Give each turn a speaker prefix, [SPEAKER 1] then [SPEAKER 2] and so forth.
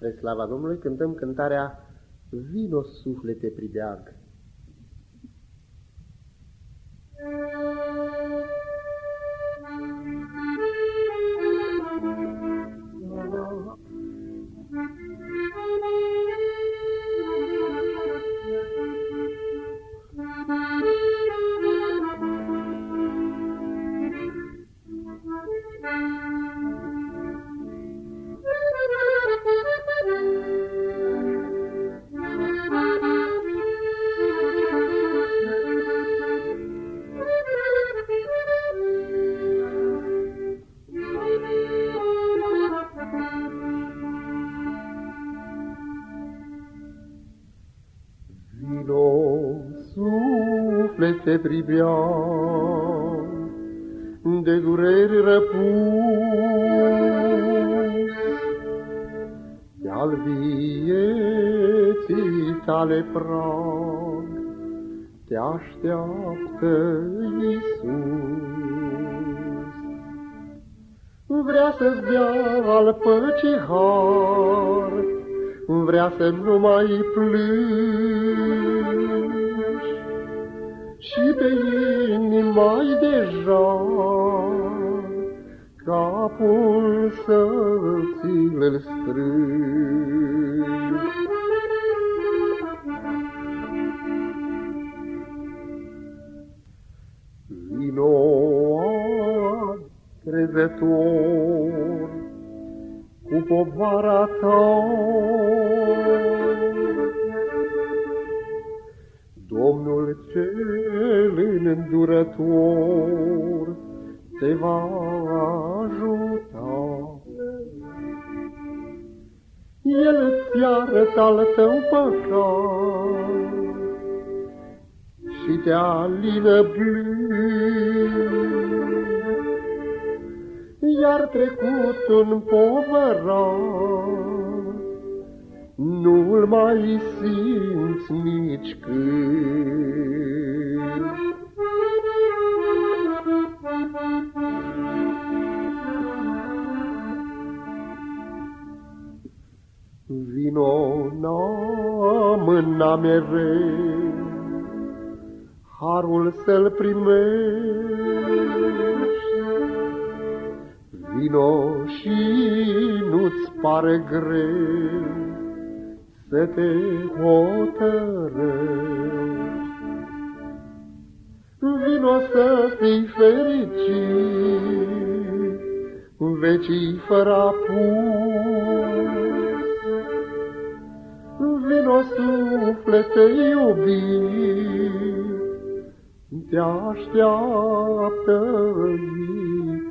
[SPEAKER 1] Spre slava Domnului cântăm cântarea Vino suflete pribeag.
[SPEAKER 2] Suflete pribia de dureri răpus, de-al vieții tale prag, te așteaptă Iisus. Vrea să-ți dea al păcii har, vrea să nu mai plângi, și pe inima deja capul să ți-l strâng. Vino crezător cu povara ta, Domnul cel îndurător te va ajuta. El îți arătă al tău păcat și te alină blând, iar trecutul povărat nu-l mai simți nici când. Vino n-amâna mereu, harul să-l primești. Vino și nu-ți pare greu, să te hotărăști. Vino să fii fericit, vecii fără apus. Vino suflete iubit, te așteaptă iubit.